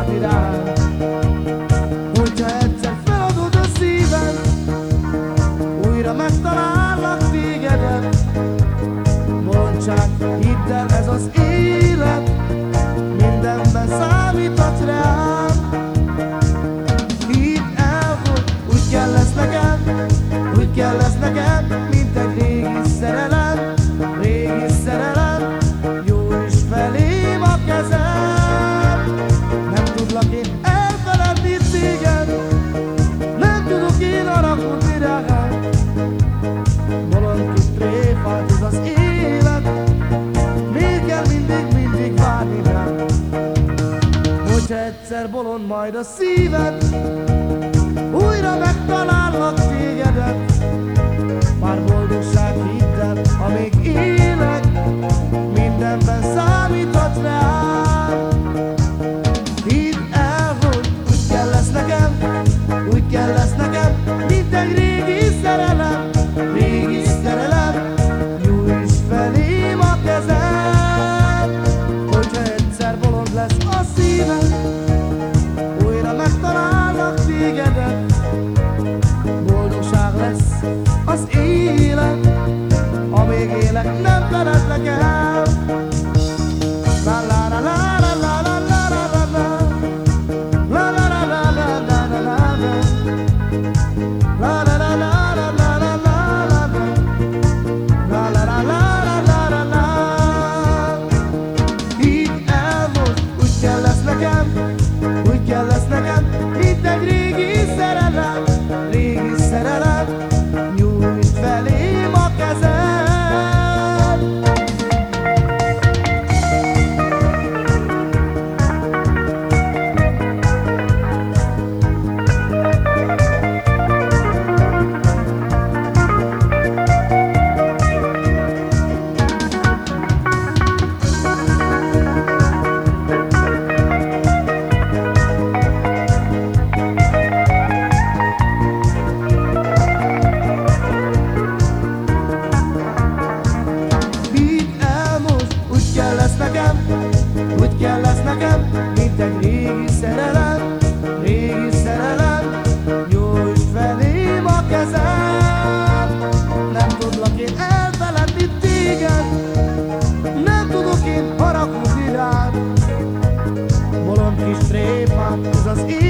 várni rád Hogyha egyszer feladod a szíved Újra megtalállak tégedet Mondd csak, hidd el ez az élet Mindenben számítat rám. Hidd el, hogy úgy kell lesz neked Úgy kell lesz neked, mint majd a szíved, újra megtalállak tégedet. Már boldogság hidd el, amíg élek, mindenben számíthatsz rám. Hidd el, hogy úgy kell lesz nekem, úgy kell lesz nekem, mint egy régi szerelem, régi. Nyújts felém a kezed, hogyha egyszer bolond lesz a szívem, az élet, amíg élek, nem feledlek el. mint egy régi szerelem, régi szerelem. Nem tudlak én elfeledni nem tudok én haragudni rád. Ez az én